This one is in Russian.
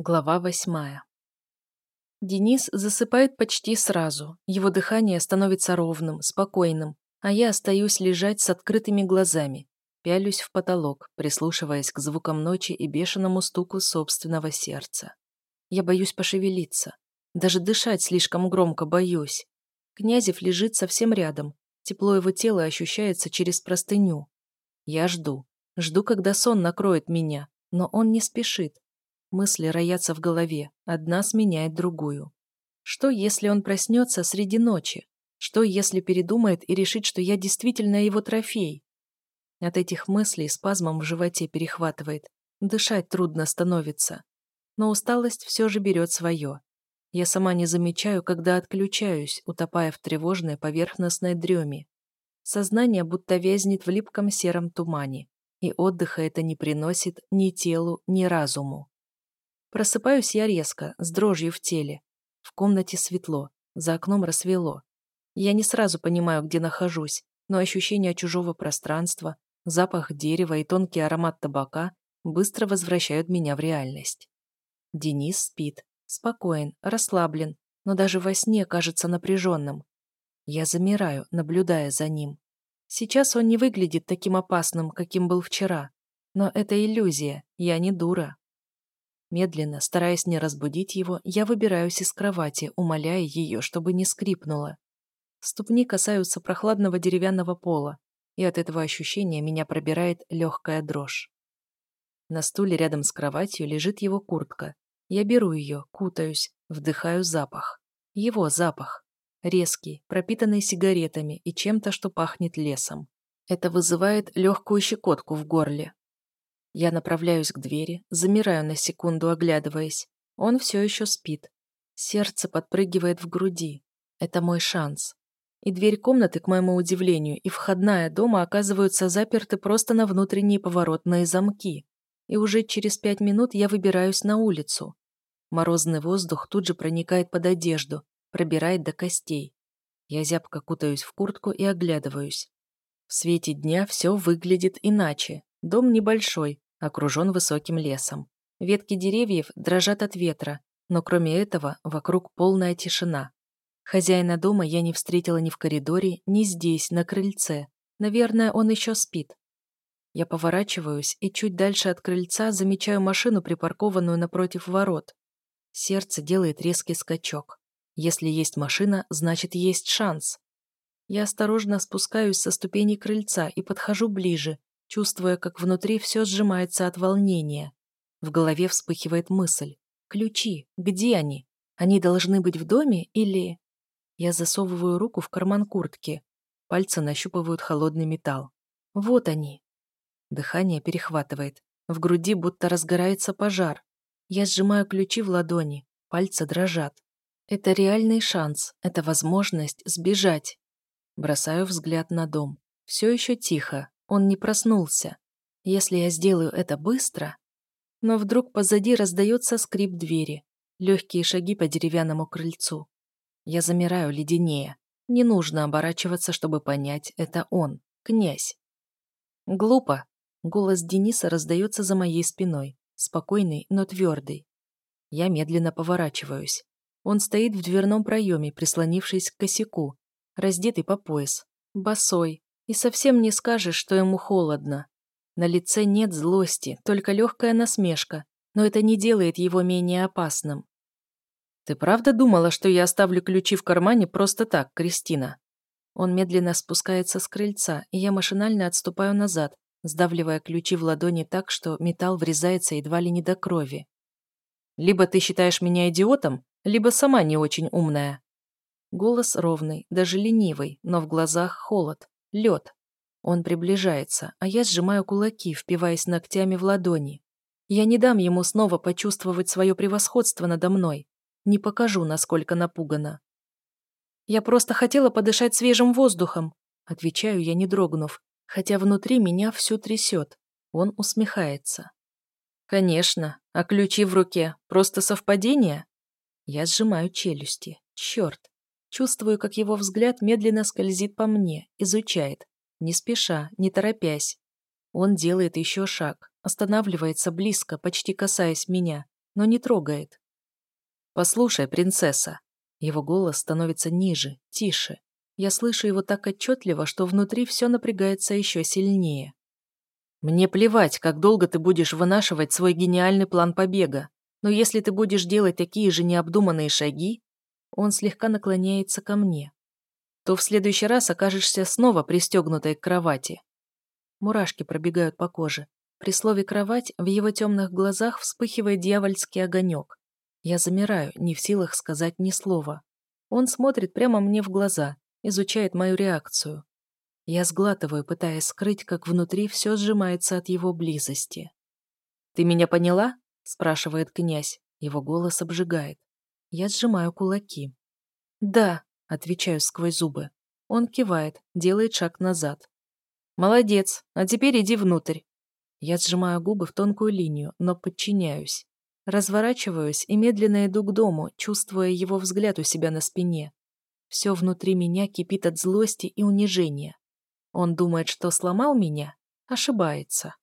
Глава восьмая. Денис засыпает почти сразу. Его дыхание становится ровным, спокойным, а я остаюсь лежать с открытыми глазами, пялюсь в потолок, прислушиваясь к звукам ночи и бешеному стуку собственного сердца. Я боюсь пошевелиться. Даже дышать слишком громко боюсь. Князев лежит совсем рядом. Тепло его тела ощущается через простыню. Я жду. Жду, когда сон накроет меня. Но он не спешит, Мысли роятся в голове, одна сменяет другую. Что, если он проснется среди ночи? Что, если передумает и решит, что я действительно его трофей? От этих мыслей спазмом в животе перехватывает. Дышать трудно становится. Но усталость все же берет свое. Я сама не замечаю, когда отключаюсь, утопая в тревожной поверхностной дреме. Сознание будто вязнет в липком сером тумане, и отдыха это не приносит ни телу, ни разуму. Просыпаюсь я резко, с дрожью в теле. В комнате светло, за окном рассвело. Я не сразу понимаю, где нахожусь, но ощущение чужого пространства, запах дерева и тонкий аромат табака быстро возвращают меня в реальность. Денис спит, спокоен, расслаблен, но даже во сне кажется напряженным. Я замираю, наблюдая за ним. Сейчас он не выглядит таким опасным, каким был вчера. Но это иллюзия, я не дура. Медленно, стараясь не разбудить его, я выбираюсь из кровати, умоляя ее, чтобы не скрипнула. Ступни касаются прохладного деревянного пола, и от этого ощущения меня пробирает легкая дрожь. На стуле рядом с кроватью лежит его куртка. Я беру ее, кутаюсь, вдыхаю запах. Его запах. Резкий, пропитанный сигаретами и чем-то, что пахнет лесом. Это вызывает легкую щекотку в горле, я направляюсь к двери, замираю на секунду, оглядываясь. Он все еще спит. Сердце подпрыгивает в груди. Это мой шанс. И дверь комнаты, к моему удивлению, и входная дома оказываются заперты просто на внутренние поворотные замки. И уже через пять минут я выбираюсь на улицу. Морозный воздух тут же проникает под одежду, пробирает до костей. Я зябко кутаюсь в куртку и оглядываюсь. В свете дня все выглядит иначе. Дом небольшой, окружен высоким лесом. Ветки деревьев дрожат от ветра, но кроме этого вокруг полная тишина. Хозяина дома я не встретила ни в коридоре, ни здесь, на крыльце. Наверное, он еще спит. Я поворачиваюсь и чуть дальше от крыльца замечаю машину, припаркованную напротив ворот. Сердце делает резкий скачок. Если есть машина, значит, есть шанс. Я осторожно спускаюсь со ступеней крыльца и подхожу ближе, чувствуя, как внутри все сжимается от волнения. В голове вспыхивает мысль. Ключи. Где они? Они должны быть в доме или... Я засовываю руку в карман куртки. Пальцы нащупывают холодный металл. Вот они. Дыхание перехватывает. В груди будто разгорается пожар. Я сжимаю ключи в ладони. Пальцы дрожат. Это реальный шанс. Это возможность сбежать. Бросаю взгляд на дом. Все еще тихо. Он не проснулся. Если я сделаю это быстро... Но вдруг позади раздается скрип двери, легкие шаги по деревянному крыльцу. Я замираю леденее. Не нужно оборачиваться, чтобы понять, это он, князь. Глупо. Голос Дениса раздается за моей спиной, спокойный, но твердый. Я медленно поворачиваюсь. Он стоит в дверном проеме, прислонившись к косяку, раздетый по пояс, босой, и совсем не скажешь, что ему холодно. На лице нет злости, только легкая насмешка, но это не делает его менее опасным. «Ты правда думала, что я оставлю ключи в кармане просто так, Кристина?» Он медленно спускается с крыльца, и я машинально отступаю назад, сдавливая ключи в ладони так, что металл врезается едва ли не до крови. «Либо ты считаешь меня идиотом, либо сама не очень умная». Голос ровный, даже ленивый, но в глазах холод. Лед. Он приближается, а я сжимаю кулаки, впиваясь ногтями в ладони. Я не дам ему снова почувствовать свое превосходство надо мной. Не покажу, насколько напугана. «Я просто хотела подышать свежим воздухом», отвечаю я, не дрогнув, хотя внутри меня всю трясет. Он усмехается. «Конечно. А ключи в руке? Просто совпадение?» Я сжимаю челюсти. Черт. Чувствую, как его взгляд медленно скользит по мне, изучает, не спеша, не торопясь. Он делает еще шаг, останавливается близко, почти касаясь меня, но не трогает. «Послушай, принцесса». Его голос становится ниже, тише. Я слышу его так отчетливо, что внутри все напрягается еще сильнее. «Мне плевать, как долго ты будешь вынашивать свой гениальный план побега, но если ты будешь делать такие же необдуманные шаги, он слегка наклоняется ко мне, то в следующий раз окажешься снова пристегнутой к кровати. Мурашки пробегают по коже. При слове «кровать» в его темных глазах вспыхивает дьявольский огонек. Я замираю, не в силах сказать ни слова. Он смотрит прямо мне в глаза, изучает мою реакцию. Я сглатываю, пытаясь скрыть, как внутри все сжимается от его близости. «Ты меня поняла?» – спрашивает князь. Его голос обжигает. Я сжимаю кулаки. «Да», — отвечаю сквозь зубы. Он кивает, делает шаг назад. «Молодец, а теперь иди внутрь». Я сжимаю губы в тонкую линию, но подчиняюсь. Разворачиваюсь и медленно иду к дому, чувствуя его взгляд у себя на спине. Все внутри меня кипит от злости и унижения. Он думает, что сломал меня? Ошибается.